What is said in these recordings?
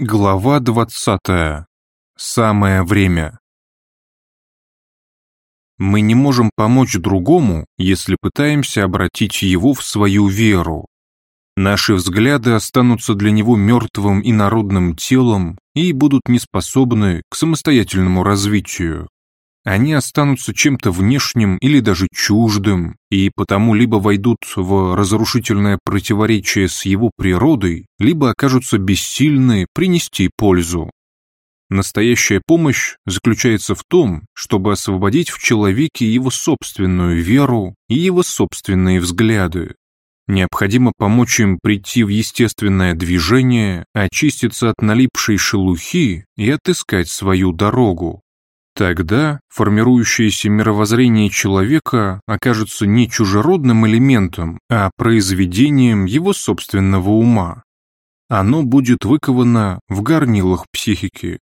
Глава двадцатая. Самое время. Мы не можем помочь другому, если пытаемся обратить его в свою веру. Наши взгляды останутся для него мертвым и народным телом и будут неспособны к самостоятельному развитию. Они останутся чем-то внешним или даже чуждым, и потому либо войдут в разрушительное противоречие с его природой, либо окажутся бессильны принести пользу. Настоящая помощь заключается в том, чтобы освободить в человеке его собственную веру и его собственные взгляды. Необходимо помочь им прийти в естественное движение, очиститься от налипшей шелухи и отыскать свою дорогу. Тогда формирующееся мировоззрение человека окажется не чужеродным элементом, а произведением его собственного ума. Оно будет выковано в горнилах психики.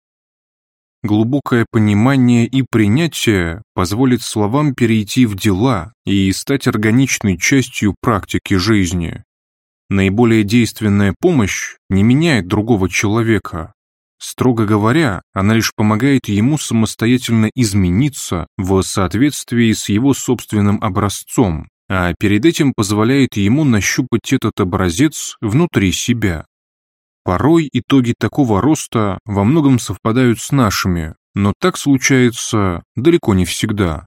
Глубокое понимание и принятие позволит словам перейти в дела и стать органичной частью практики жизни. Наиболее действенная помощь не меняет другого человека, Строго говоря, она лишь помогает ему самостоятельно измениться в соответствии с его собственным образцом, а перед этим позволяет ему нащупать этот образец внутри себя. Порой итоги такого роста во многом совпадают с нашими, но так случается далеко не всегда.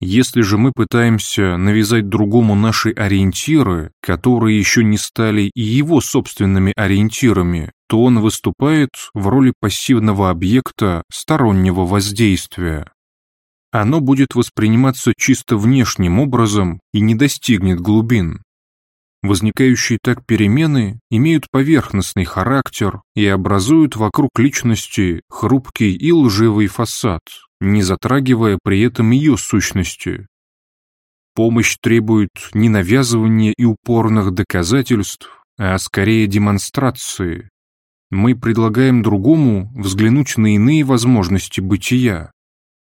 Если же мы пытаемся навязать другому наши ориентиры, которые еще не стали и его собственными ориентирами, то он выступает в роли пассивного объекта стороннего воздействия. Оно будет восприниматься чисто внешним образом и не достигнет глубин. Возникающие так перемены имеют поверхностный характер и образуют вокруг личности хрупкий и лживый фасад, не затрагивая при этом ее сущности. Помощь требует не навязывания и упорных доказательств, а скорее демонстрации. Мы предлагаем другому взглянуть на иные возможности бытия.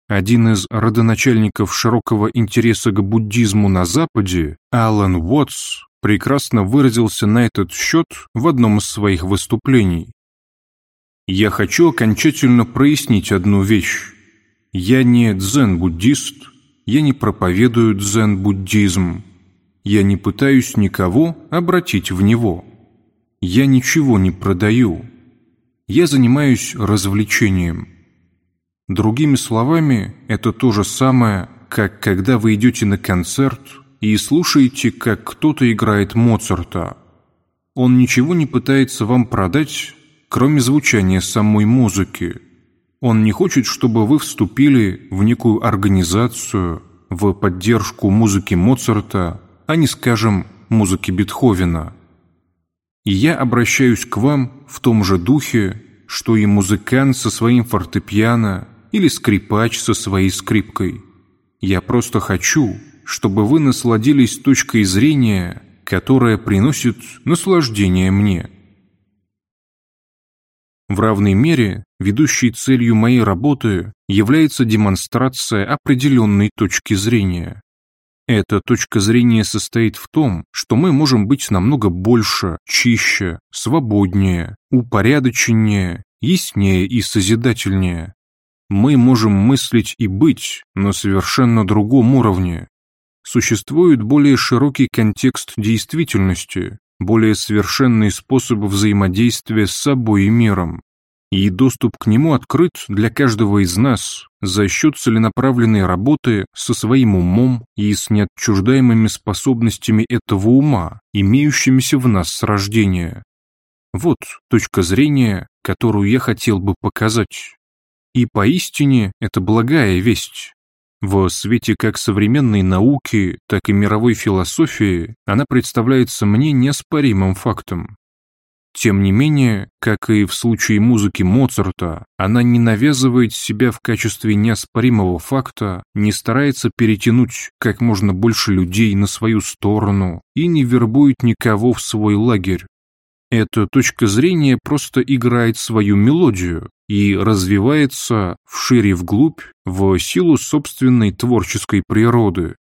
Один из родоначальников широкого интереса к буддизму на Западе, Алан Уотс, прекрасно выразился на этот счет в одном из своих выступлений. «Я хочу окончательно прояснить одну вещь. Я не дзен-буддист, я не проповедую дзен-буддизм, я не пытаюсь никого обратить в него. Я ничего не продаю. Я занимаюсь развлечением. Другими словами, это то же самое, как когда вы идете на концерт и слушаете, как кто-то играет Моцарта. Он ничего не пытается вам продать, кроме звучания самой музыки – он не хочет, чтобы вы вступили в некую организацию в поддержку музыки Моцарта, а не, скажем, музыки Бетховена. И я обращаюсь к вам в том же духе, что и музыкант со своим фортепиано или скрипач со своей скрипкой. Я просто хочу, чтобы вы насладились точкой зрения, которая приносит наслаждение мне. В равной мере ведущей целью моей работы является демонстрация определенной точки зрения. Эта точка зрения состоит в том, что мы можем быть намного больше, чище, свободнее, упорядоченнее, яснее и созидательнее. Мы можем мыслить и быть на совершенно другом уровне. Существует более широкий контекст действительности, более совершенный способ взаимодействия с собой и миром, и доступ к нему открыт для каждого из нас за счет целенаправленной работы со своим умом и с неотчуждаемыми способностями этого ума, имеющимися в нас с рождения. Вот точка зрения, которую я хотел бы показать. И поистине это благая весть. В свете как современной науки, так и мировой философии она представляется мне неоспоримым фактом. Тем не менее, как и в случае музыки Моцарта, она не навязывает себя в качестве неоспоримого факта, не старается перетянуть как можно больше людей на свою сторону и не вербует никого в свой лагерь. Эта точка зрения просто играет свою мелодию и развивается вшире вглубь в силу собственной творческой природы.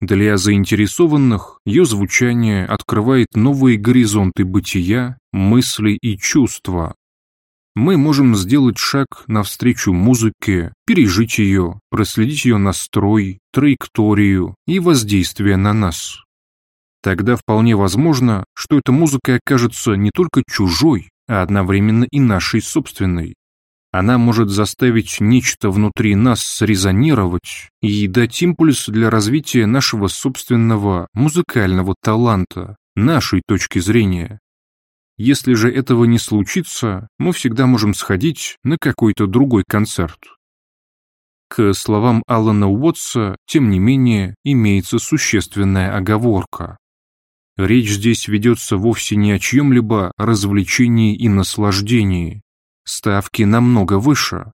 Для заинтересованных ее звучание открывает новые горизонты бытия, мысли и чувства. мы можем сделать шаг навстречу музыке, пережить ее, проследить ее настрой, траекторию и воздействие на нас. Тогда вполне возможно, что эта музыка окажется не только чужой, а одновременно и нашей собственной. Она может заставить нечто внутри нас срезонировать и дать импульс для развития нашего собственного музыкального таланта, нашей точки зрения. Если же этого не случится, мы всегда можем сходить на какой-то другой концерт. К словам Алана Уотса, тем не менее, имеется существенная оговорка. Речь здесь ведется вовсе не о чьем-либо развлечении и наслаждении. Ставки намного выше.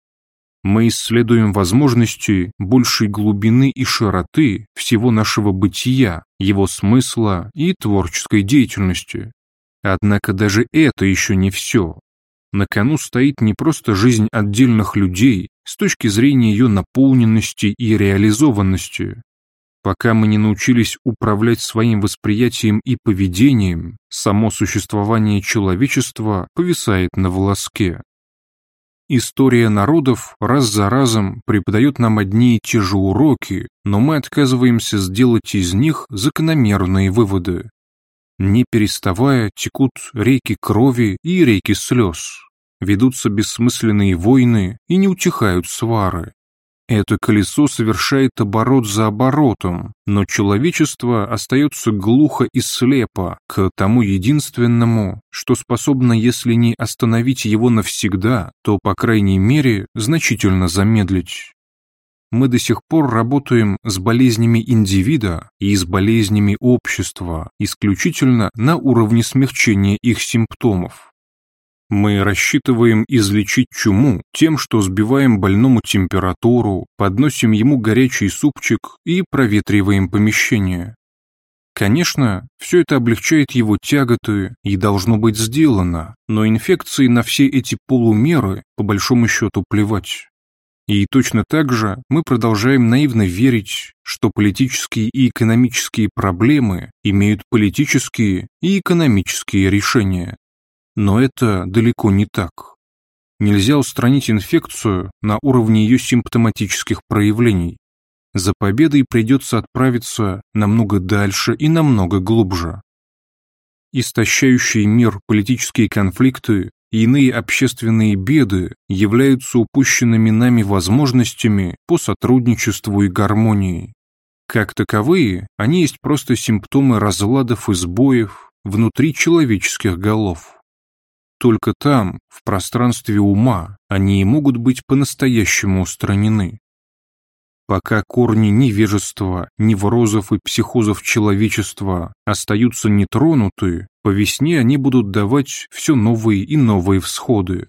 Мы исследуем возможности большей глубины и широты всего нашего бытия, его смысла и творческой деятельности. Однако даже это еще не все. На кону стоит не просто жизнь отдельных людей с точки зрения ее наполненности и реализованности. Пока мы не научились управлять своим восприятием и поведением, само существование человечества повисает на волоске. История народов раз за разом преподает нам одни и те же уроки, но мы отказываемся сделать из них закономерные выводы. Не переставая текут реки крови и реки слез, ведутся бессмысленные войны и не утихают свары. Это колесо совершает оборот за оборотом, но человечество остается глухо и слепо к тому единственному, что способно, если не остановить его навсегда, то, по крайней мере, значительно замедлить. Мы до сих пор работаем с болезнями индивида и с болезнями общества исключительно на уровне смягчения их симптомов. Мы рассчитываем излечить чуму тем, что сбиваем больному температуру, подносим ему горячий супчик и проветриваем помещение. Конечно, все это облегчает его тяготы и должно быть сделано, но инфекции на все эти полумеры по большому счету плевать. И точно так же мы продолжаем наивно верить, что политические и экономические проблемы имеют политические и экономические решения. Но это далеко не так. Нельзя устранить инфекцию на уровне ее симптоматических проявлений. За победой придется отправиться намного дальше и намного глубже. Истощающие мир политические конфликты и иные общественные беды являются упущенными нами возможностями по сотрудничеству и гармонии. Как таковые, они есть просто симптомы разладов и сбоев внутри человеческих голов. Только там, в пространстве ума, они и могут быть по-настоящему устранены. Пока корни невежества, неврозов и психозов человечества остаются нетронуты, по весне они будут давать все новые и новые всходы.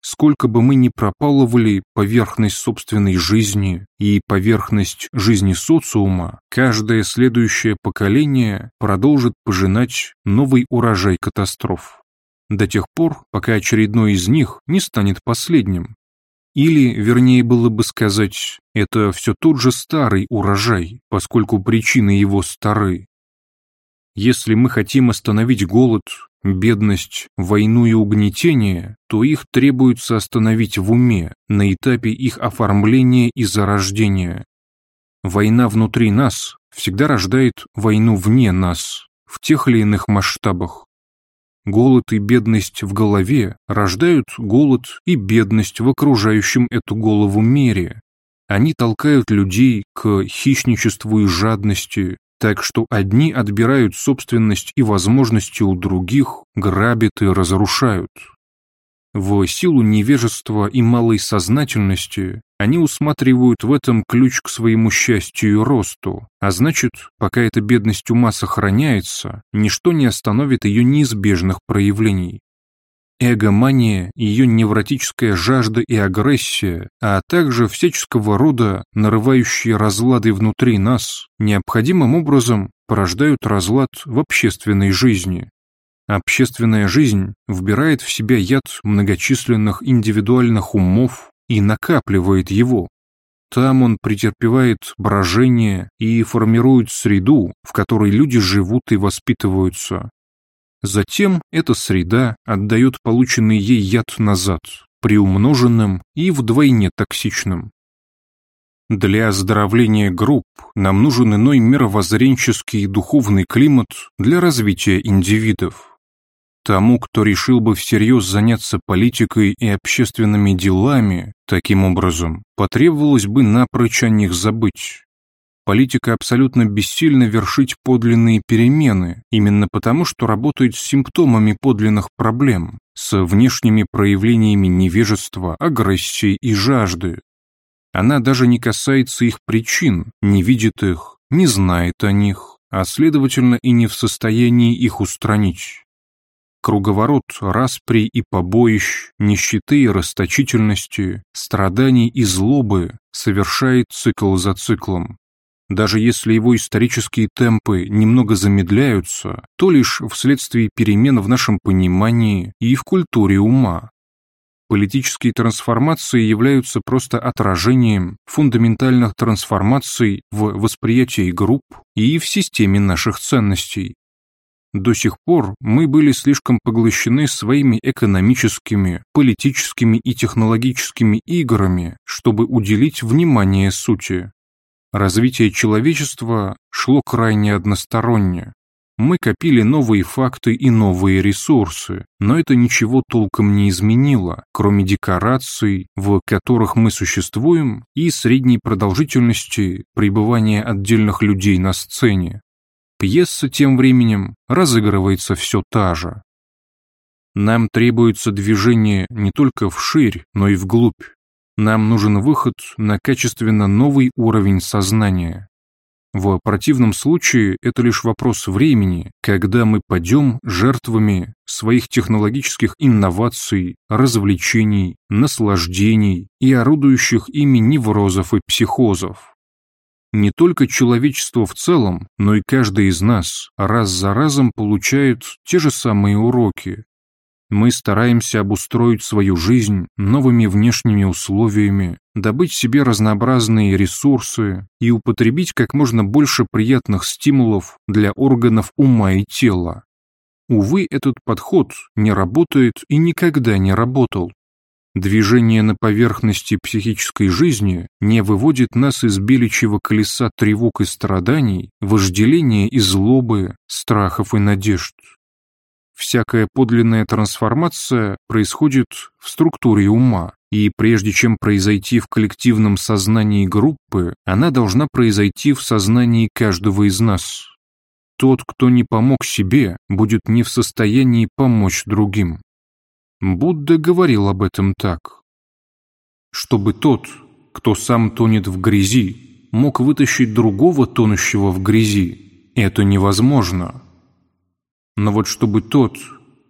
Сколько бы мы ни пропалывали поверхность собственной жизни и поверхность жизни социума, каждое следующее поколение продолжит пожинать новый урожай катастроф до тех пор, пока очередной из них не станет последним. Или, вернее было бы сказать, это все тот же старый урожай, поскольку причины его стары. Если мы хотим остановить голод, бедность, войну и угнетение, то их требуется остановить в уме, на этапе их оформления и зарождения. Война внутри нас всегда рождает войну вне нас, в тех или иных масштабах. Голод и бедность в голове рождают голод и бедность в окружающем эту голову мире. Они толкают людей к хищничеству и жадности, так что одни отбирают собственность и возможности у других, грабят и разрушают. В силу невежества и малой сознательности они усматривают в этом ключ к своему счастью и росту, а значит, пока эта бедность ума сохраняется, ничто не остановит ее неизбежных проявлений. Эгомания, ее невротическая жажда и агрессия, а также всяческого рода нарывающие разлады внутри нас, необходимым образом порождают разлад в общественной жизни, Общественная жизнь вбирает в себя яд многочисленных индивидуальных умов и накапливает его. Там он претерпевает брожение и формирует среду, в которой люди живут и воспитываются. Затем эта среда отдает полученный ей яд назад, приумноженным и вдвойне токсичным. Для оздоровления групп нам нужен иной мировоззренческий и духовный климат для развития индивидов. Тому, кто решил бы всерьез заняться политикой и общественными делами, таким образом, потребовалось бы напрочь о них забыть. Политика абсолютно бессильна вершить подлинные перемены, именно потому, что работает с симптомами подлинных проблем, с внешними проявлениями невежества, агрессии и жажды. Она даже не касается их причин, не видит их, не знает о них, а следовательно и не в состоянии их устранить. Круговорот распри и побоищ, нищеты и расточительности, страданий и злобы совершает цикл за циклом. Даже если его исторические темпы немного замедляются, то лишь вследствие перемен в нашем понимании и в культуре ума. Политические трансформации являются просто отражением фундаментальных трансформаций в восприятии групп и в системе наших ценностей. До сих пор мы были слишком поглощены своими экономическими, политическими и технологическими играми, чтобы уделить внимание сути. Развитие человечества шло крайне односторонне. Мы копили новые факты и новые ресурсы, но это ничего толком не изменило, кроме декораций, в которых мы существуем, и средней продолжительности пребывания отдельных людей на сцене. Пьеса тем временем разыгрывается все та же. Нам требуется движение не только вширь, но и вглубь. Нам нужен выход на качественно новый уровень сознания. В противном случае это лишь вопрос времени, когда мы падем жертвами своих технологических инноваций, развлечений, наслаждений и орудующих ими неврозов и психозов. Не только человечество в целом, но и каждый из нас раз за разом получает те же самые уроки, мы стараемся обустроить свою жизнь новыми внешними условиями, добыть себе разнообразные ресурсы и употребить как можно больше приятных стимулов для органов ума и тела. Увы, этот подход не работает и никогда не работал. Движение на поверхности психической жизни не выводит нас из беличьего колеса тревог и страданий, вожделения и злобы, страхов и надежд. Всякая подлинная трансформация происходит в структуре ума, и прежде чем произойти в коллективном сознании группы, она должна произойти в сознании каждого из нас. Тот, кто не помог себе, будет не в состоянии помочь другим. Будда говорил об этом так. Чтобы тот, кто сам тонет в грязи, мог вытащить другого тонущего в грязи, это невозможно. Но вот чтобы тот,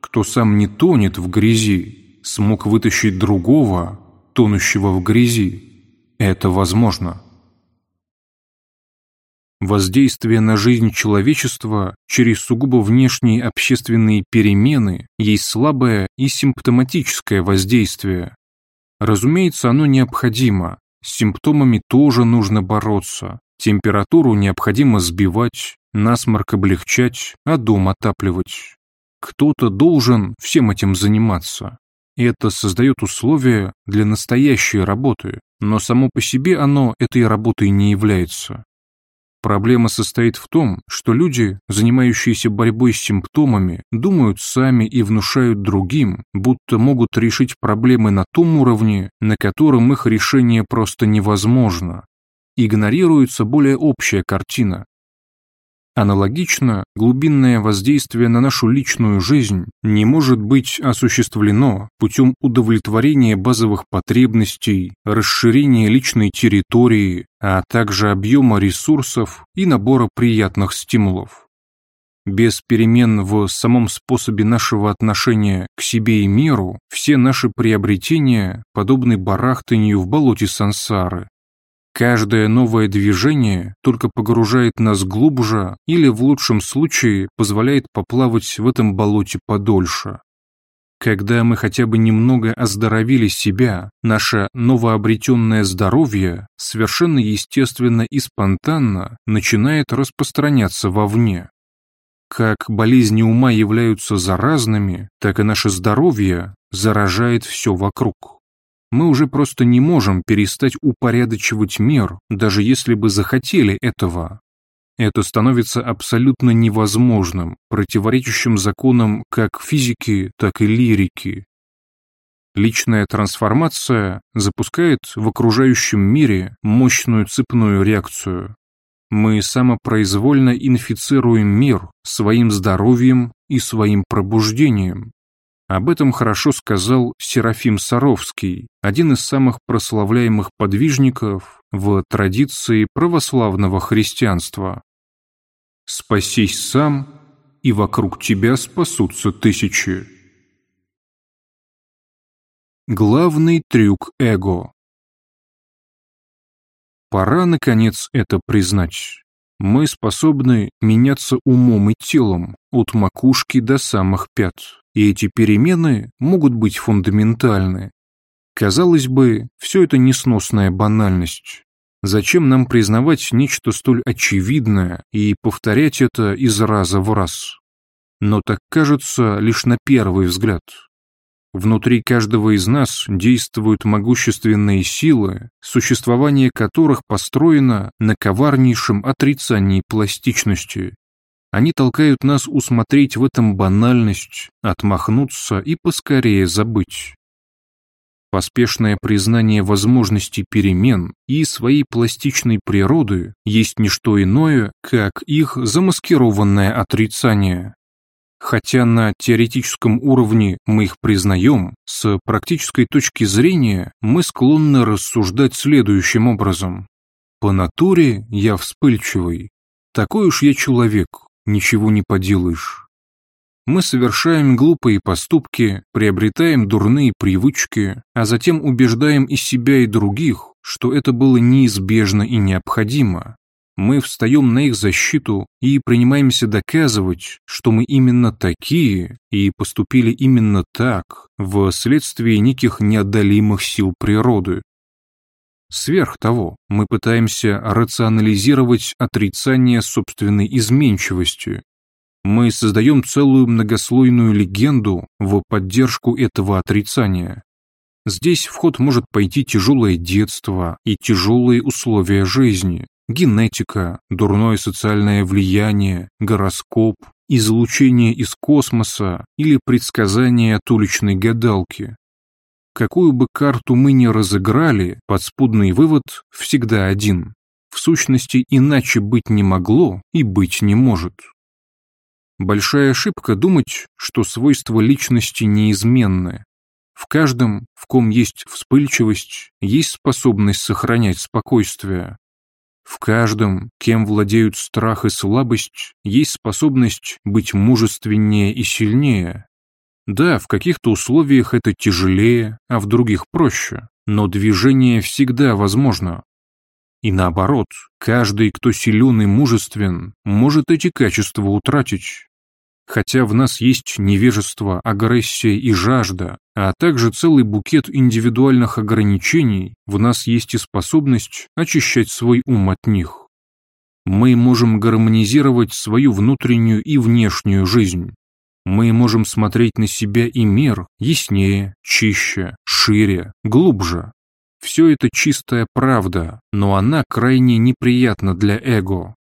кто сам не тонет в грязи, смог вытащить другого, тонущего в грязи, это возможно. Воздействие на жизнь человечества через сугубо внешние общественные перемены есть слабое и симптоматическое воздействие. Разумеется, оно необходимо, с симптомами тоже нужно бороться, температуру необходимо сбивать, насморк облегчать, а дом отапливать. Кто-то должен всем этим заниматься. Это создает условия для настоящей работы, но само по себе оно этой работой не является. Проблема состоит в том, что люди, занимающиеся борьбой с симптомами, думают сами и внушают другим, будто могут решить проблемы на том уровне, на котором их решение просто невозможно. Игнорируется более общая картина, Аналогично, глубинное воздействие на нашу личную жизнь не может быть осуществлено путем удовлетворения базовых потребностей, расширения личной территории, а также объема ресурсов и набора приятных стимулов. Без перемен в самом способе нашего отношения к себе и миру все наши приобретения подобны барахтанию в болоте сансары, Каждое новое движение только погружает нас глубже или, в лучшем случае, позволяет поплавать в этом болоте подольше. Когда мы хотя бы немного оздоровили себя, наше новообретенное здоровье совершенно естественно и спонтанно начинает распространяться вовне. как болезни ума являются заразными, так и наше здоровье заражает все вокруг. Мы уже просто не можем перестать упорядочивать мир, даже если бы захотели этого. Это становится абсолютно невозможным, противоречащим законам как физики, так и лирики. Личная трансформация запускает в окружающем мире мощную цепную реакцию. Мы самопроизвольно инфицируем мир своим здоровьем и своим пробуждением. Об этом хорошо сказал Серафим Саровский, один из самых прославляемых подвижников в традиции православного христианства. «Спасись сам, и вокруг тебя спасутся тысячи». Главный трюк эго Пора, наконец, это признать. Мы способны меняться умом и телом, от макушки до самых пят, и эти перемены могут быть фундаментальны. Казалось бы, все это несносная банальность. Зачем нам признавать нечто столь очевидное и повторять это из раза в раз? Но так кажется лишь на первый взгляд. Внутри каждого из нас действуют могущественные силы, существование которых построено на коварнейшем отрицании пластичности. Они толкают нас усмотреть в этом банальность, отмахнуться и поскорее забыть. Поспешное признание возможности перемен и своей пластичной природы есть не что иное, как их замаскированное отрицание. Хотя на теоретическом уровне мы их признаем, с практической точки зрения мы склонны рассуждать следующим образом. По натуре я вспыльчивый. Такой уж я человек, ничего не поделаешь. Мы совершаем глупые поступки, приобретаем дурные привычки, а затем убеждаем и себя, и других, что это было неизбежно и необходимо, мы встаем на их защиту и принимаемся доказывать, что мы именно такие и поступили именно так, вследствие неких неодолимых сил природы. Сверх того, мы пытаемся рационализировать отрицание собственной изменчивости. Мы создаем целую многослойную легенду в поддержку этого отрицания. Здесь в ход может пойти тяжелое детство и тяжелые условия жизни, генетика, дурное социальное влияние, гороскоп, излучение из космоса или предсказания от уличной гадалки. Какую бы карту мы ни разыграли, подспудный вывод всегда один. В сущности, иначе быть не могло и быть не может. Большая ошибка думать, что свойства личности неизменны. В каждом, в ком есть вспыльчивость, есть способность сохранять спокойствие, в каждом, кем владеют страх и слабость, есть способность быть мужественнее и сильнее. Да, в каких-то условиях это тяжелее, а в других проще, но движение всегда возможно. И наоборот, каждый, кто силен и мужествен, может эти качества утратить, Хотя в нас есть невежество, агрессия и жажда, а также целый букет индивидуальных ограничений, в нас есть и способность очищать свой ум от них. Мы можем гармонизировать свою внутреннюю и внешнюю жизнь. Мы можем смотреть на себя и мир яснее, чище, шире, глубже. Все это чистая правда, но она крайне неприятна для эго.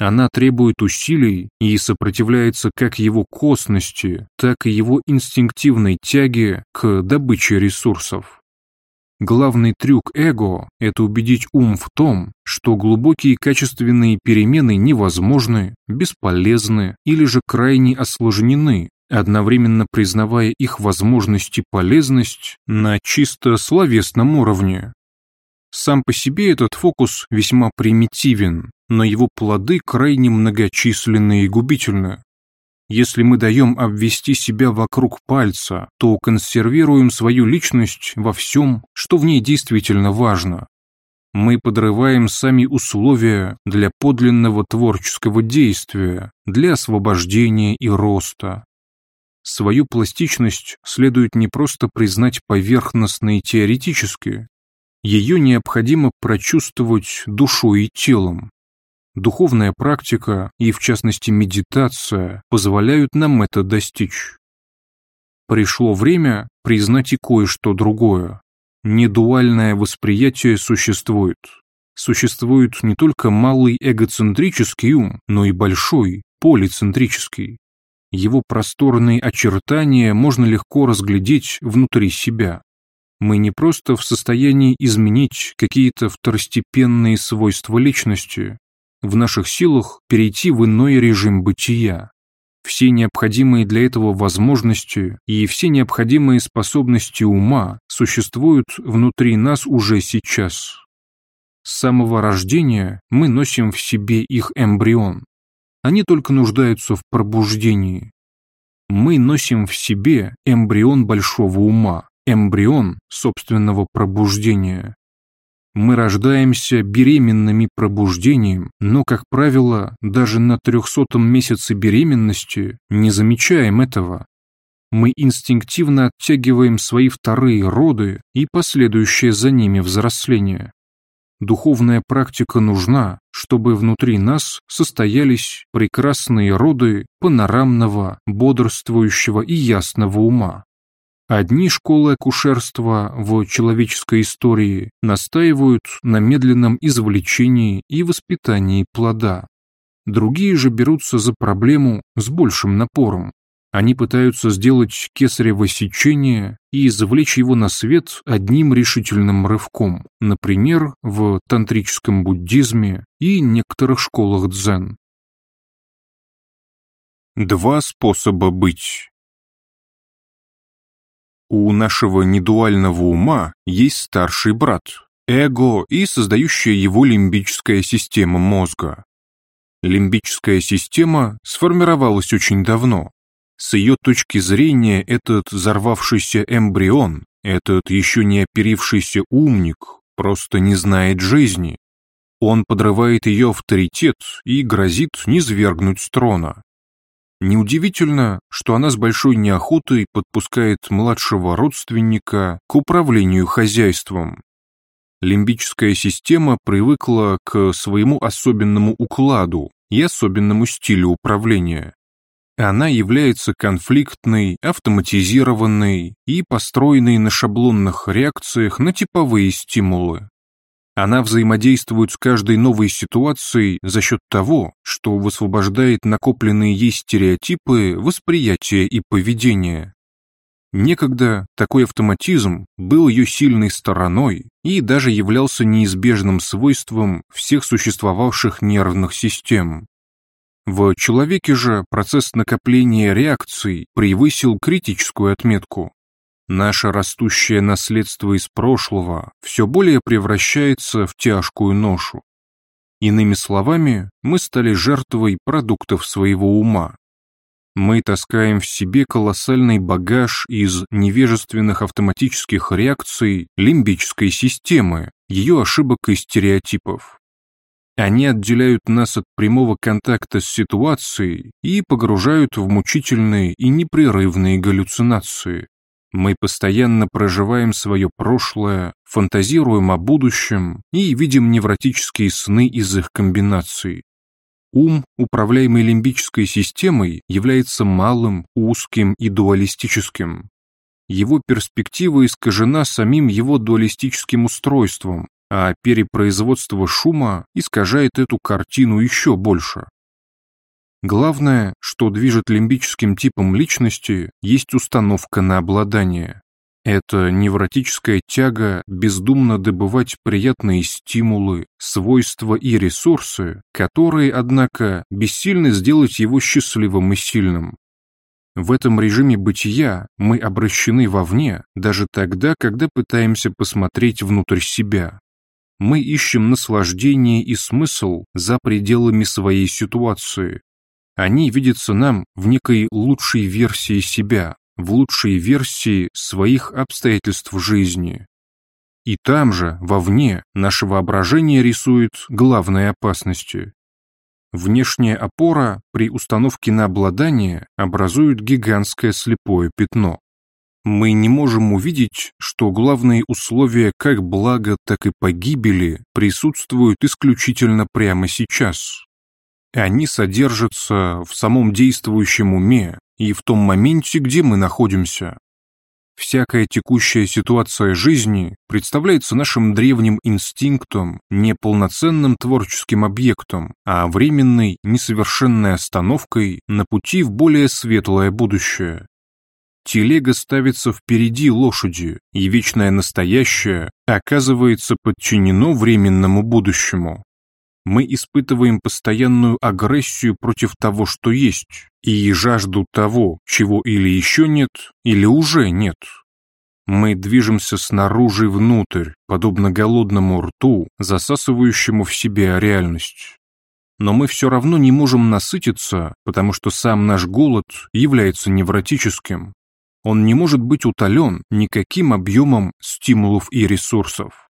Она требует усилий и сопротивляется как его косности, так и его инстинктивной тяге к добыче ресурсов. Главный трюк эго – это убедить ум в том, что глубокие качественные перемены невозможны, бесполезны или же крайне осложнены, одновременно признавая их возможность и полезность на чисто словесном уровне. Сам по себе этот фокус весьма примитивен, но его плоды крайне многочисленны и губительны. Если мы даем обвести себя вокруг пальца, то консервируем свою личность во всем, что в ней действительно важно. Мы подрываем сами условия для подлинного творческого действия, для освобождения и роста. Свою пластичность следует не просто признать поверхностно и теоретически, ее необходимо прочувствовать душой и телом. Духовная практика и, в частности, медитация позволяют нам это достичь. Пришло время признать и кое-что другое. Недуальное восприятие существует. Существует не только малый эгоцентрический ум, но и большой, полицентрический. Его просторные очертания можно легко разглядеть внутри себя. Мы не просто в состоянии изменить какие-то второстепенные свойства личности. В наших силах перейти в иной режим бытия. Все необходимые для этого возможности и все необходимые способности ума существуют внутри нас уже сейчас. С самого рождения мы носим в себе их эмбрион. Они только нуждаются в пробуждении. Мы носим в себе эмбрион большого ума, эмбрион собственного пробуждения. Мы рождаемся беременными пробуждением, но, как правило, даже на трехсотом месяце беременности не замечаем этого. Мы инстинктивно оттягиваем свои вторые роды и последующее за ними взросление. Духовная практика нужна, чтобы внутри нас состоялись прекрасные роды панорамного, бодрствующего и ясного ума. Одни школы акушерства в человеческой истории настаивают на медленном извлечении и воспитании плода. Другие же берутся за проблему с большим напором. Они пытаются сделать кесарево сечение и извлечь его на свет одним решительным рывком, например, в тантрическом буддизме и некоторых школах дзен. Два способа быть. У нашего недуального ума есть старший брат, эго и создающая его лимбическая система мозга. Лимбическая система сформировалась очень давно. С ее точки зрения этот взорвавшийся эмбрион, этот еще не оперившийся умник, просто не знает жизни. Он подрывает ее авторитет и грозит низвергнуть с трона. Неудивительно, что она с большой неохотой подпускает младшего родственника к управлению хозяйством. Лимбическая система привыкла к своему особенному укладу и особенному стилю управления. Она является конфликтной, автоматизированной и построенной на шаблонных реакциях на типовые стимулы. Она взаимодействует с каждой новой ситуацией за счет того, что высвобождает накопленные ей стереотипы восприятия и поведения. Некогда такой автоматизм был ее сильной стороной и даже являлся неизбежным свойством всех существовавших нервных систем. В человеке же процесс накопления реакций превысил критическую отметку. Наше растущее наследство из прошлого все более превращается в тяжкую ношу. Иными словами, мы стали жертвой продуктов своего ума. Мы таскаем в себе колоссальный багаж из невежественных автоматических реакций лимбической системы, ее ошибок и стереотипов. Они отделяют нас от прямого контакта с ситуацией и погружают в мучительные и непрерывные галлюцинации. Мы постоянно проживаем свое прошлое, фантазируем о будущем и видим невротические сны из их комбинаций. Ум, управляемый лимбической системой, является малым, узким и дуалистическим. Его перспектива искажена самим его дуалистическим устройством, а перепроизводство шума искажает эту картину еще больше. Главное, что движет лимбическим типом личности, есть установка на обладание. Это невротическая тяга бездумно добывать приятные стимулы, свойства и ресурсы, которые, однако, бессильны сделать его счастливым и сильным. В этом режиме бытия мы обращены вовне даже тогда, когда пытаемся посмотреть внутрь себя. Мы ищем наслаждение и смысл за пределами своей ситуации, они видятся нам в некой лучшей версии себя, в лучшей версии своих обстоятельств жизни. И там же, вовне, наше воображение рисует главные опасности. Внешняя опора при установке на обладание образует гигантское слепое пятно. Мы не можем увидеть, что главные условия как блага, так и погибели присутствуют исключительно прямо сейчас, Они содержатся в самом действующем уме и в том моменте, где мы находимся. Всякая текущая ситуация жизни представляется нашим древним инстинктом не полноценным творческим объектом, а временной, несовершенной остановкой на пути в более светлое будущее. Телега ставится впереди лошади, и вечное настоящее оказывается подчинено временному будущему. Мы испытываем постоянную агрессию против того, что есть, и жажду того, чего или еще нет, или уже нет. Мы движемся снаружи внутрь, подобно голодному рту, засасывающему в себя реальность. Но мы все равно не можем насытиться, потому что сам наш голод является невротическим. Он не может быть утолен никаким объемом стимулов и ресурсов.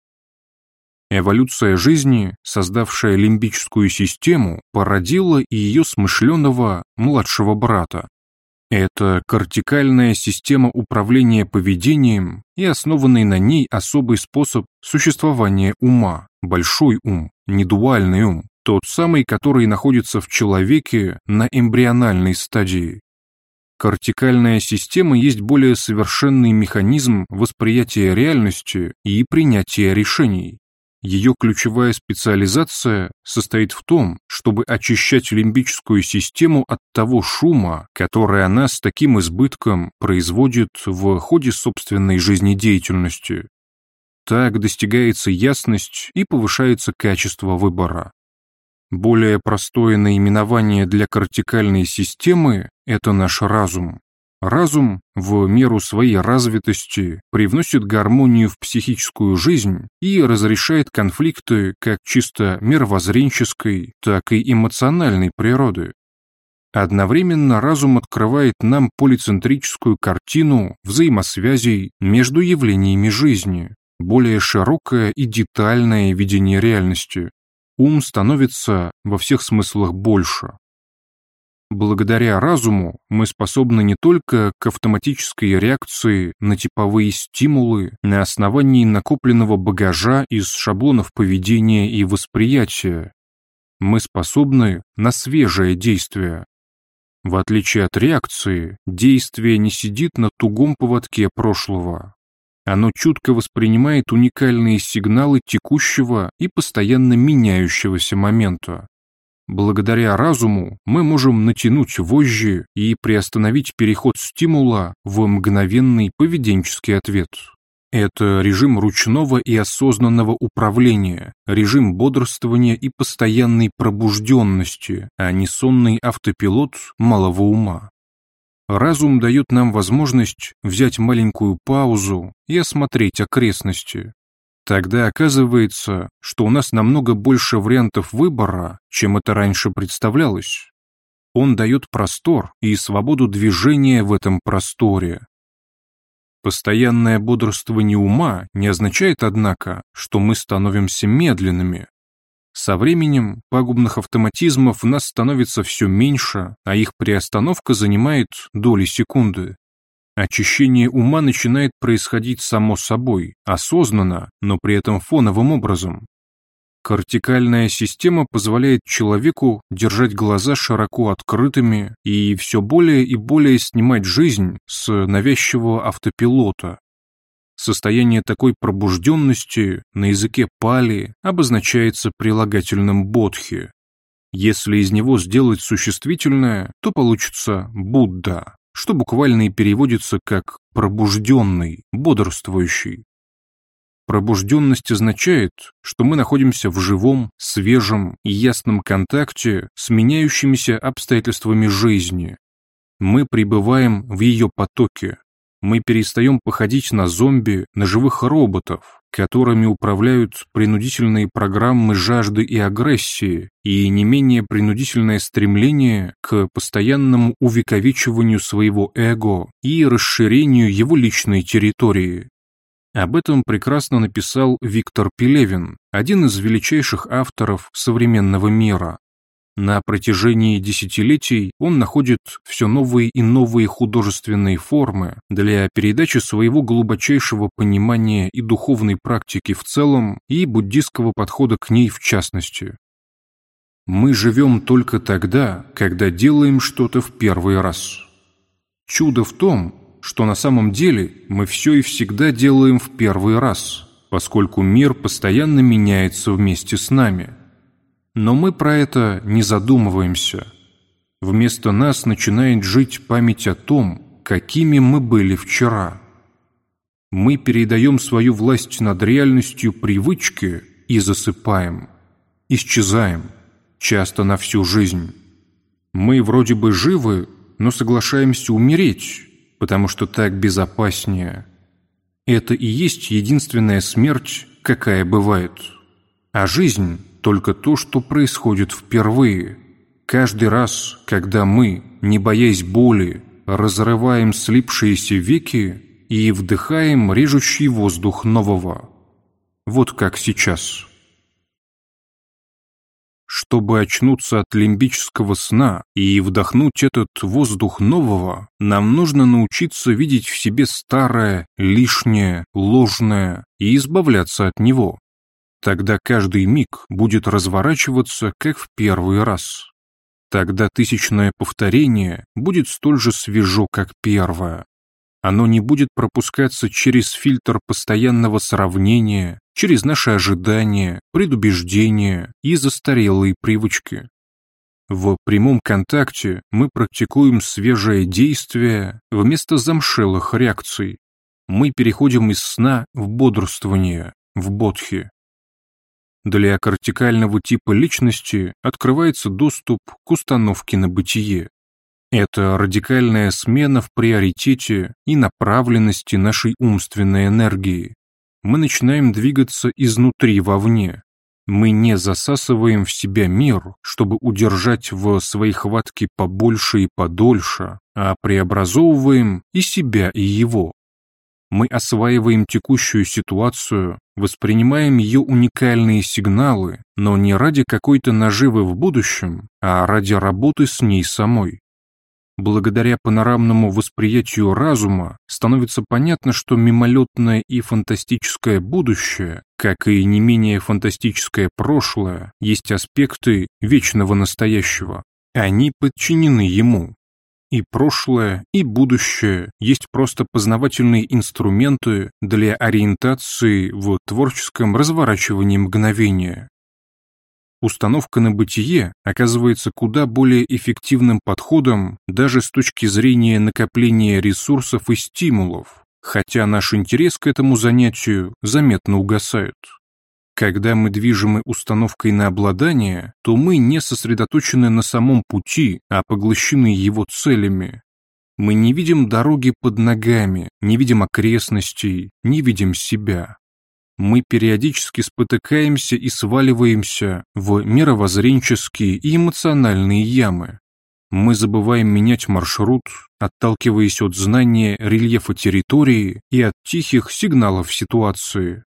Эволюция жизни, создавшая лимбическую систему, породила и ее смышленого младшего брата. Это кортикальная система управления поведением и основанный на ней особый способ существования ума, большой ум, недуальный ум, тот самый, который находится в человеке на эмбриональной стадии. Кортикальная система есть более совершенный механизм восприятия реальности и принятия решений. Ее ключевая специализация состоит в том, чтобы очищать лимбическую систему от того шума, который она с таким избытком производит в ходе собственной жизнедеятельности. Так достигается ясность и повышается качество выбора. Более простое наименование для кортикальной системы – это наш разум. Разум, в меру своей развитости, привносит гармонию в психическую жизнь и разрешает конфликты как чисто мировоззренческой, так и эмоциональной природы. Одновременно разум открывает нам полицентрическую картину взаимосвязей между явлениями жизни, более широкое и детальное видение реальности. Ум становится во всех смыслах больше. Благодаря разуму мы способны не только к автоматической реакции на типовые стимулы на основании накопленного багажа из шаблонов поведения и восприятия. Мы способны на свежее действие. В отличие от реакции, действие не сидит на тугом поводке прошлого. Оно чутко воспринимает уникальные сигналы текущего и постоянно меняющегося момента. Благодаря разуму мы можем натянуть вожжи и приостановить переход стимула в мгновенный поведенческий ответ. Это режим ручного и осознанного управления, режим бодрствования и постоянной пробужденности, а не сонный автопилот малого ума. Разум дает нам возможность взять маленькую паузу и осмотреть окрестности, Тогда оказывается, что у нас намного больше вариантов выбора, чем это раньше представлялось. Он дает простор и свободу движения в этом просторе. Постоянное бодрствование ума не означает, однако, что мы становимся медленными. Со временем пагубных автоматизмов у нас становится все меньше, а их приостановка занимает доли секунды. Очищение ума начинает происходить само собой, осознанно, но при этом фоновым образом. Кортикальная система позволяет человеку держать глаза широко открытыми и все более и более снимать жизнь с навязчивого автопилота. Состояние такой пробужденности на языке пали обозначается прилагательным бодхи. Если из него сделать существительное, то получится Будда что буквально и переводится как «пробужденный», «бодрствующий». Пробужденность означает, что мы находимся в живом, свежем и ясном контакте с меняющимися обстоятельствами жизни. Мы пребываем в ее потоке. Мы перестаем походить на зомби, на живых роботов, которыми управляют принудительные программы жажды и агрессии и не менее принудительное стремление к постоянному увековечиванию своего эго и расширению его личной территории. Об этом прекрасно написал Виктор Пелевин, один из величайших авторов современного мира. На протяжении десятилетий он находит все новые и новые художественные формы для передачи своего глубочайшего понимания и духовной практики в целом, и буддийского подхода к ней в частности. Мы живем только тогда, когда делаем что-то в первый раз. Чудо в том, что на самом деле мы все и всегда делаем в первый раз, поскольку мир постоянно меняется вместе с нами. Но мы про это не задумываемся. Вместо нас начинает жить память о том, какими мы были вчера. Мы передаем свою власть над реальностью привычки и засыпаем, исчезаем, часто на всю жизнь. Мы вроде бы живы, но соглашаемся умереть, потому что так безопаснее. Это и есть единственная смерть, какая бывает. А жизнь — только то, что происходит впервые. Каждый раз, когда мы, не боясь боли, разрываем слипшиеся веки и вдыхаем режущий воздух нового. Вот как сейчас. Чтобы очнуться от лимбического сна и вдохнуть этот воздух нового, нам нужно научиться видеть в себе старое, лишнее, ложное и избавляться от него. Тогда каждый миг будет разворачиваться, как в первый раз. Тогда тысячное повторение будет столь же свежо, как первое. Оно не будет пропускаться через фильтр постоянного сравнения, через наши ожидания, предубеждения и застарелые привычки. В прямом контакте мы практикуем свежее действие вместо замшелых реакций. Мы переходим из сна в бодрствование, в бодхи. Для кортикального типа личности открывается доступ к установке на бытие. Это радикальная смена в приоритете и направленности нашей умственной энергии. Мы начинаем двигаться изнутри вовне. Мы не засасываем в себя мир, чтобы удержать в своей хватке побольше и подольше, а преобразовываем и себя, и его. Мы осваиваем текущую ситуацию, воспринимаем ее уникальные сигналы, но не ради какой-то наживы в будущем, а ради работы с ней самой. Благодаря панорамному восприятию разума становится понятно, что мимолетное и фантастическое будущее, как и не менее фантастическое прошлое, есть аспекты вечного настоящего. Они подчинены ему. И прошлое, и будущее есть просто познавательные инструменты для ориентации в творческом разворачивании мгновения. Установка на бытие оказывается куда более эффективным подходом даже с точки зрения накопления ресурсов и стимулов, хотя наш интерес к этому занятию заметно угасает. Когда мы движемы установкой на обладание, то мы не сосредоточены на самом пути, а поглощены его целями. Мы не видим дороги под ногами, не видим окрестностей, не видим себя мы периодически спотыкаемся и сваливаемся в мировоззренческие и эмоциональные ямы. Мы забываем менять маршрут, отталкиваясь от знания рельефа территории и от тихих сигналов ситуации.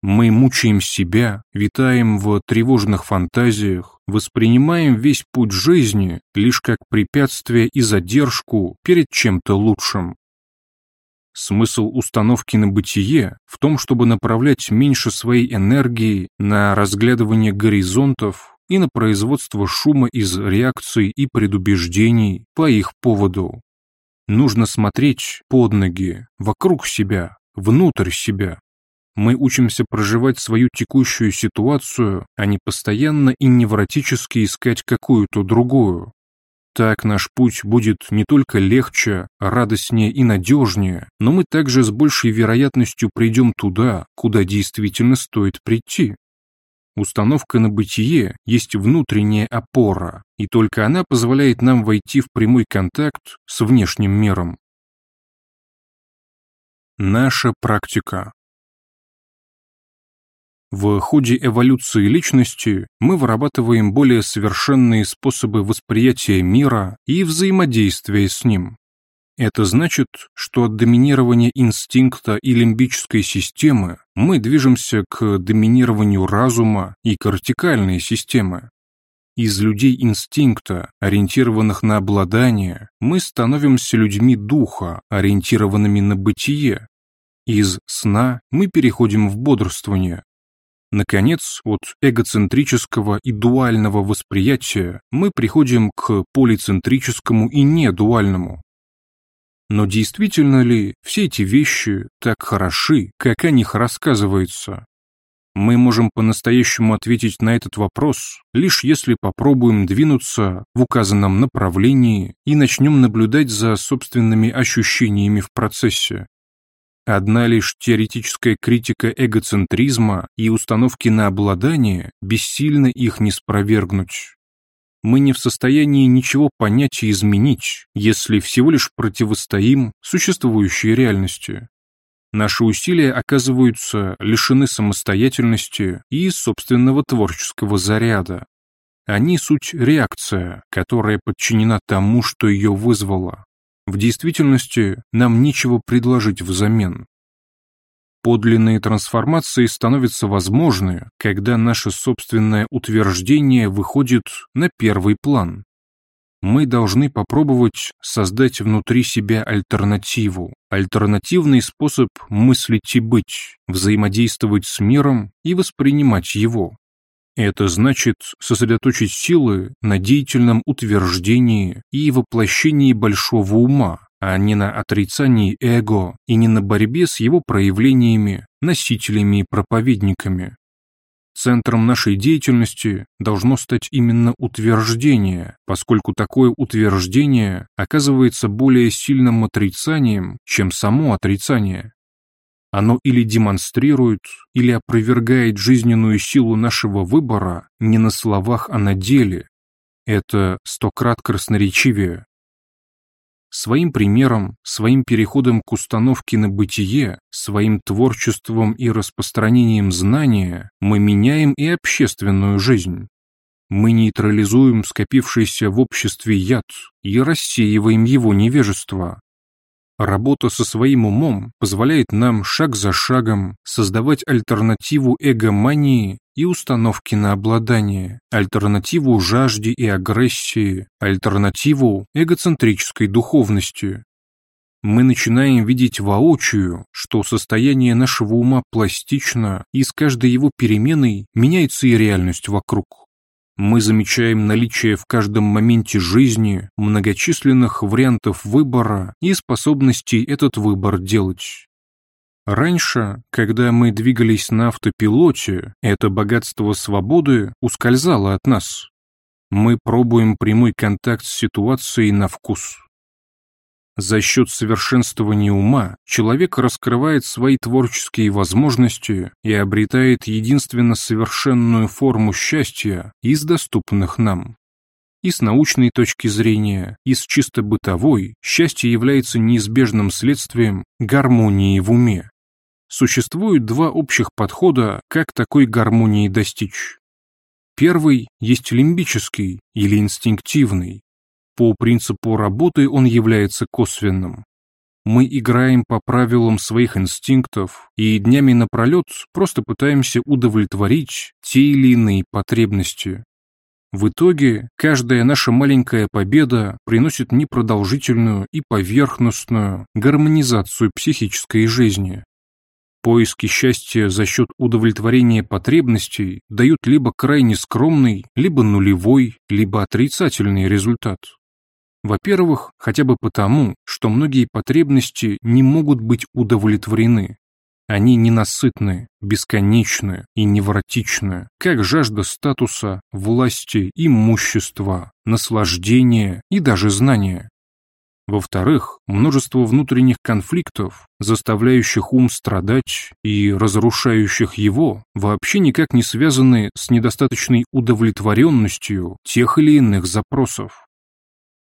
Мы мучаем себя, витаем в тревожных фантазиях, воспринимаем весь путь жизни лишь как препятствие и задержку перед чем-то лучшим. Смысл установки на бытие в том, чтобы направлять меньше своей энергии на разглядывание горизонтов и на производство шума из реакций и предубеждений по их поводу. Нужно смотреть под ноги, вокруг себя, внутрь себя. Мы учимся проживать свою текущую ситуацию, а не постоянно и невротически искать какую-то другую. Так наш путь будет не только легче, радостнее и надежнее, но мы также с большей вероятностью придем туда, куда действительно стоит прийти. Установка на бытие есть внутренняя опора, и только она позволяет нам войти в прямой контакт с внешним миром. Наша практика в ходе эволюции личности мы вырабатываем более совершенные способы восприятия мира и взаимодействия с ним. Это значит, что от доминирования инстинкта и лимбической системы мы движемся к доминированию разума и кортикальной системы. Из людей инстинкта, ориентированных на обладание, мы становимся людьми духа, ориентированными на бытие. Из сна мы переходим в бодрствование, Наконец, от эгоцентрического и дуального восприятия мы приходим к полицентрическому и недуальному. Но действительно ли все эти вещи так хороши, как о них рассказывается? Мы можем по-настоящему ответить на этот вопрос, лишь если попробуем двинуться в указанном направлении и начнем наблюдать за собственными ощущениями в процессе. Одна лишь теоретическая критика эгоцентризма и установки на обладание бессильно их не спровергнуть. Мы не в состоянии ничего понять и изменить, если всего лишь противостоим существующей реальности. Наши усилия оказываются лишены самостоятельности и собственного творческого заряда. Они суть реакция, которая подчинена тому, что ее вызвало. В действительности нам нечего предложить взамен. Подлинные трансформации становятся возможны, когда наше собственное утверждение выходит на первый план, мы должны попробовать создать внутри себя альтернативу, альтернативный способ мыслить и быть, взаимодействовать с миром и воспринимать его. Это значит сосредоточить силы на деятельном утверждении и воплощении большого ума, а не на отрицании эго и не на борьбе с его проявлениями, носителями и проповедниками. Центром нашей деятельности должно стать именно утверждение, поскольку такое утверждение оказывается более сильным отрицанием, чем само отрицание. Оно или демонстрирует, или опровергает жизненную силу нашего выбора не на словах, а на деле. Это сто крат красноречивее. Своим примером, своим переходом к установке на бытие, своим творчеством и распространением знания мы меняем и общественную жизнь. Мы нейтрализуем скопившийся в обществе яд и рассеиваем его невежество, Работа со своим умом позволяет нам шаг за шагом создавать альтернативу эгомании и установки на обладание, альтернативу жажде и агрессии, альтернативу эгоцентрической духовности. Мы начинаем видеть воочию, что состояние нашего ума пластично, и с каждой его переменой меняется и реальность вокруг мы замечаем наличие в каждом моменте жизни многочисленных вариантов выбора и способностей этот выбор делать. Раньше, когда мы двигались на автопилоте, это богатство свободы ускользало от нас. Мы пробуем прямой контакт с ситуацией на вкус. За счет совершенствования ума человек раскрывает свои творческие возможности и обретает единственно совершенную форму счастья из доступных нам. И с научной точки зрения, и с чисто бытовой, счастье является неизбежным следствием гармонии в уме. Существует два общих подхода, как такой гармонии достичь. Первый есть лимбический или инстинктивный, по принципу работы он является косвенным. Мы играем по правилам своих инстинктов и днями напролет просто пытаемся удовлетворить те или иные потребности. В итоге каждая наша маленькая победа приносит непродолжительную и поверхностную гармонизацию психической жизни. Поиски счастья за счет удовлетворения потребностей дают либо крайне скромный, либо нулевой, либо отрицательный результат. Во-первых, хотя бы потому, что многие потребности не могут быть удовлетворены. Они ненасытны, бесконечны и невротичны, как жажда статуса, власти, имущества, наслаждения и даже знания. Во-вторых, множество внутренних конфликтов, заставляющих ум страдать и разрушающих его, вообще никак не связаны с недостаточной удовлетворенностью тех или иных запросов.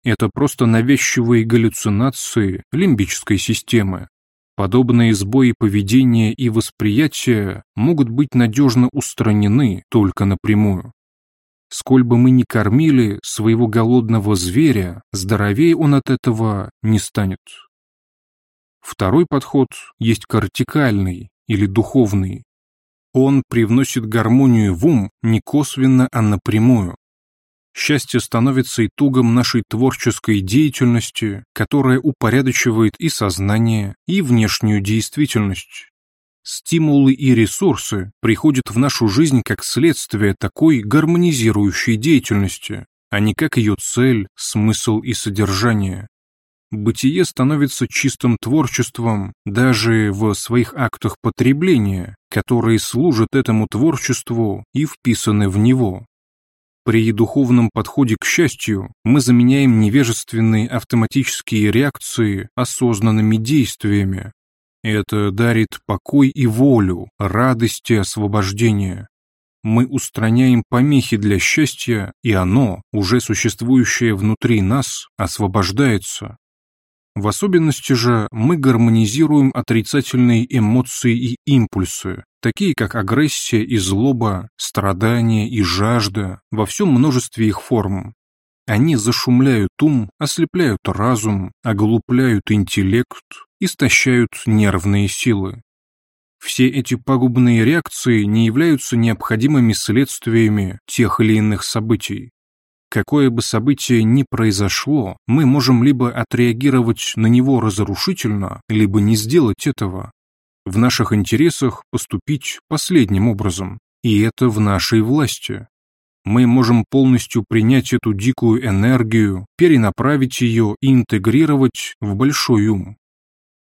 Это просто навязчивые галлюцинации лимбической системы. Подобные сбои поведения и восприятия могут быть надежно устранены только напрямую. Сколь бы мы ни кормили своего голодного зверя, здоровее он от этого не станет. Второй подход есть кортикальный или духовный. Он привносит гармонию в ум не косвенно, а напрямую, Счастье становится итогом нашей творческой деятельности, которая упорядочивает и сознание, и внешнюю действительность. Стимулы и ресурсы приходят в нашу жизнь как следствие такой гармонизирующей деятельности, а не как ее цель, смысл и содержание. Бытие становится чистым творчеством даже в своих актах потребления, которые служат этому творчеству и вписаны в него. При духовном подходе к счастью мы заменяем невежественные автоматические реакции осознанными действиями. Это дарит покой и волю, радость и освобождение. Мы устраняем помехи для счастья, и оно, уже существующее внутри нас, освобождается. В особенности же мы гармонизируем отрицательные эмоции и импульсы, такие как агрессия и злоба, страдание и жажда, во всем множестве их форм. Они зашумляют ум, ослепляют разум, оглупляют интеллект, истощают нервные силы. Все эти пагубные реакции не являются необходимыми следствиями тех или иных событий. Какое бы событие ни произошло, мы можем либо отреагировать на него разрушительно, либо не сделать этого. В наших интересах поступить последним образом, и это в нашей власти. Мы можем полностью принять эту дикую энергию, перенаправить ее и интегрировать в большой ум.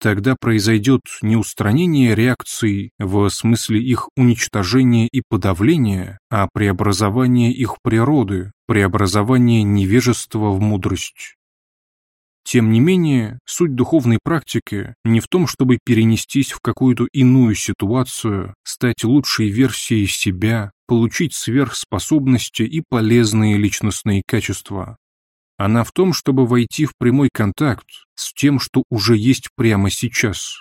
Тогда произойдет не устранение реакций в смысле их уничтожения и подавления, а преобразование их природы, преобразование невежества в мудрость. Тем не менее, суть духовной практики не в том, чтобы перенестись в какую-то иную ситуацию, стать лучшей версией себя, получить сверхспособности и полезные личностные качества. Она в том, чтобы войти в прямой контакт с тем, что уже есть прямо сейчас.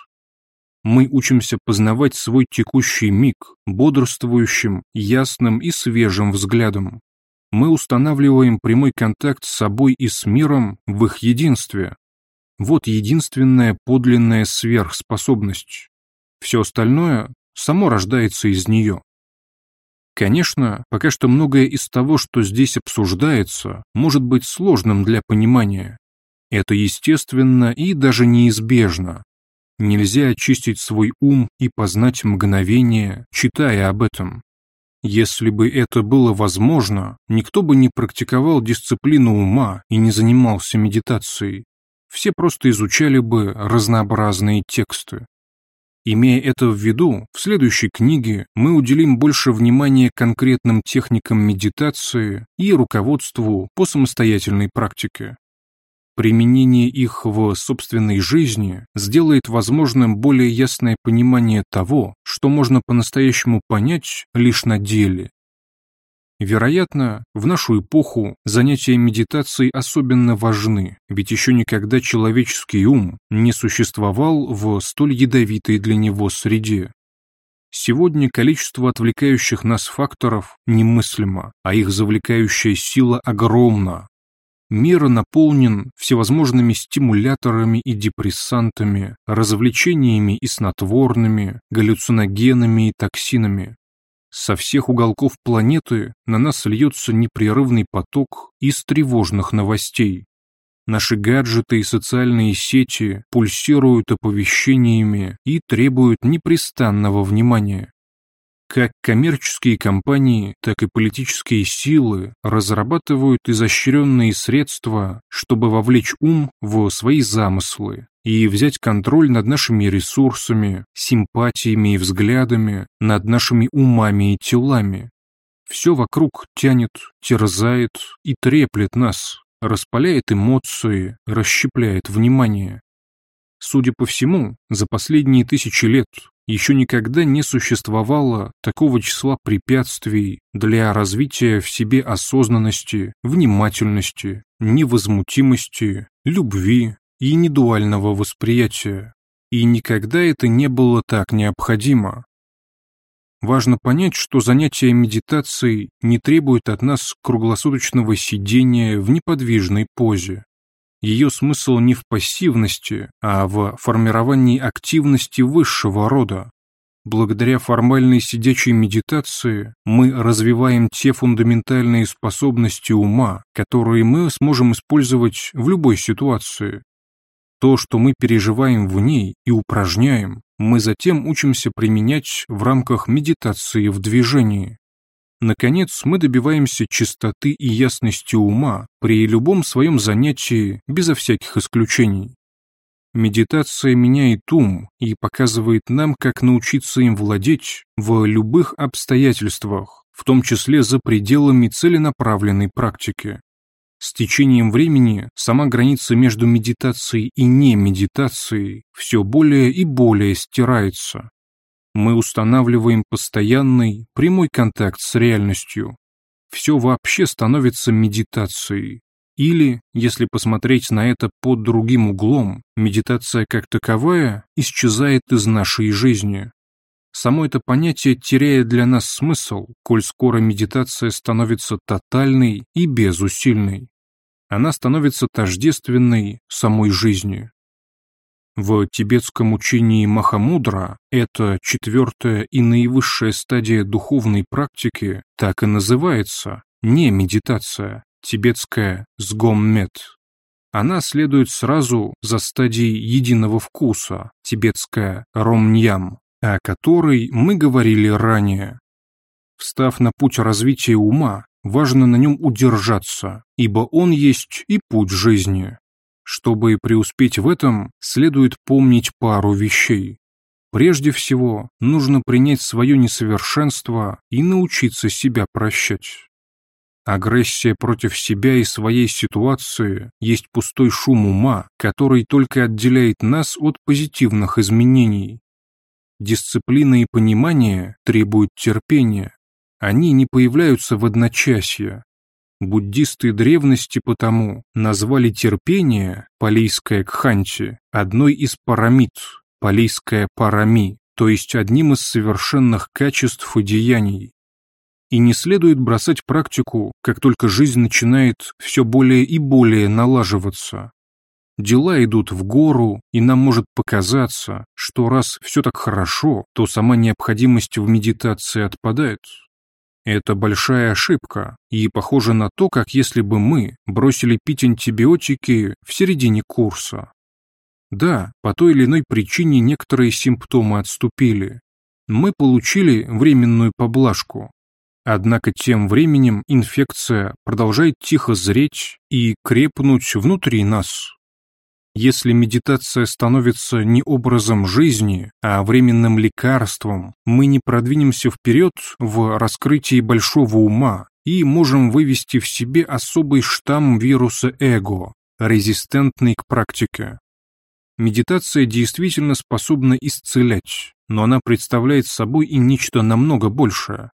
Мы учимся познавать свой текущий миг бодрствующим, ясным и свежим взглядом. Мы устанавливаем прямой контакт с собой и с миром в их единстве. Вот единственная подлинная сверхспособность. Все остальное само рождается из нее. Конечно, пока что многое из того, что здесь обсуждается, может быть сложным для понимания. Это естественно и даже неизбежно. Нельзя очистить свой ум и познать мгновение, читая об этом. Если бы это было возможно, никто бы не практиковал дисциплину ума и не занимался медитацией. Все просто изучали бы разнообразные тексты. Имея это в виду, в следующей книге мы уделим больше внимания конкретным техникам медитации и руководству по самостоятельной практике. Применение их в собственной жизни сделает возможным более ясное понимание того, что можно по-настоящему понять лишь на деле, Вероятно, в нашу эпоху занятия медитацией особенно важны, ведь еще никогда человеческий ум не существовал в столь ядовитой для него среде. Сегодня количество отвлекающих нас факторов немыслимо, а их завлекающая сила огромна. Мир наполнен всевозможными стимуляторами и депрессантами, развлечениями и снотворными, галлюциногенами и токсинами. Со всех уголков планеты на нас льется непрерывный поток из тревожных новостей. Наши гаджеты и социальные сети пульсируют оповещениями и требуют непрестанного внимания. Как коммерческие компании, так и политические силы разрабатывают изощренные средства, чтобы вовлечь ум в свои замыслы, и взять контроль над нашими ресурсами, симпатиями и взглядами, над нашими умами и телами. Все вокруг тянет, терзает и треплет нас, распаляет эмоции, расщепляет внимание. Судя по всему, за последние тысячи лет еще никогда не существовало такого числа препятствий для развития в себе осознанности, внимательности, невозмутимости, любви, и недуального восприятия, и никогда это не было так необходимо. Важно понять, что занятие медитацией не требует от нас круглосуточного сидения в неподвижной позе. Ее смысл не в пассивности, а в формировании активности высшего рода. Благодаря формальной сидячей медитации мы развиваем те фундаментальные способности ума, которые мы сможем использовать в любой ситуации, То, что мы переживаем в ней и упражняем, мы затем учимся применять в рамках медитации в движении. Наконец, мы добиваемся чистоты и ясности ума при любом своем занятии, безо всяких исключений. Медитация меняет ум и показывает нам, как научиться им владеть в любых обстоятельствах, в том числе за пределами целенаправленной практики. С течением времени сама граница между медитацией и немедитацией все более и более стирается, мы устанавливаем постоянный, прямой контакт с реальностью. Все вообще становится медитацией. Или, если посмотреть на это под другим углом, медитация как таковая исчезает из нашей жизни. Само это понятие теряет для нас смысл, коль скоро медитация становится тотальной и безусильной. Она становится тождественной самой жизни. В тибетском учении Махамудра эта четвертая и наивысшая стадия духовной практики так и называется, не медитация, тибетская сгоммет. Она следует сразу за стадией единого вкуса, тибетская ромньям, о которой мы говорили ранее. Встав на путь развития ума, важно на нем удержаться, ибо он есть и путь жизни. Чтобы преуспеть в этом, следует помнить пару вещей. Прежде всего, нужно принять свое несовершенство и научиться себя прощать. Агрессия против себя и своей ситуации есть пустой шум ума, который только отделяет нас от позитивных изменений. Дисциплина и понимание требуют терпения. Они не появляются в одночасье, Буддисты древности потому назвали терпение, палийское кханти, одной из парамид, палийское парами, то есть одним из совершенных качеств и деяний. И не следует бросать практику, как только жизнь начинает все более и более налаживаться. Дела идут в гору, и нам может показаться, что раз все так хорошо, то сама необходимость в медитации отпадает. Это большая ошибка и похоже на то, как если бы мы бросили пить антибиотики в середине курса. Да, по той или иной причине некоторые симптомы отступили. Мы получили временную поблажку. Однако тем временем инфекция продолжает тихо зреть и крепнуть внутри нас. Если медитация становится не образом жизни, а временным лекарством, мы не продвинемся вперед в раскрытии большого ума и можем вывести в себе особый штамм вируса эго, резистентный к практике. Медитация действительно способна исцелять, но она представляет собой и нечто намного большее.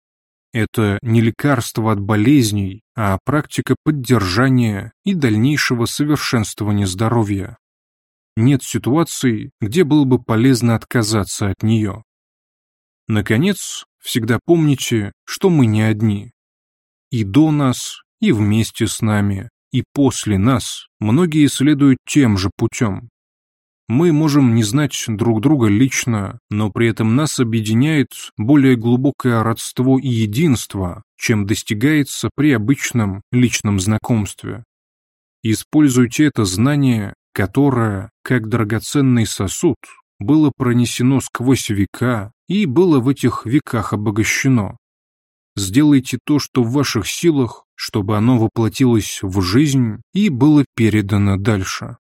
Это не лекарство от болезней, а практика поддержания и дальнейшего совершенствования здоровья нет ситуации, где было бы полезно отказаться от нее. Наконец, всегда помните, что мы не одни. И до нас, и вместе с нами, и после нас многие следуют тем же путем. Мы можем не знать друг друга лично, но при этом нас объединяет более глубокое родство и единство, чем достигается при обычном личном знакомстве. Используйте это знание которое, как драгоценный сосуд, было пронесено сквозь века и было в этих веках обогащено. Сделайте то, что в ваших силах, чтобы оно воплотилось в жизнь и было передано дальше.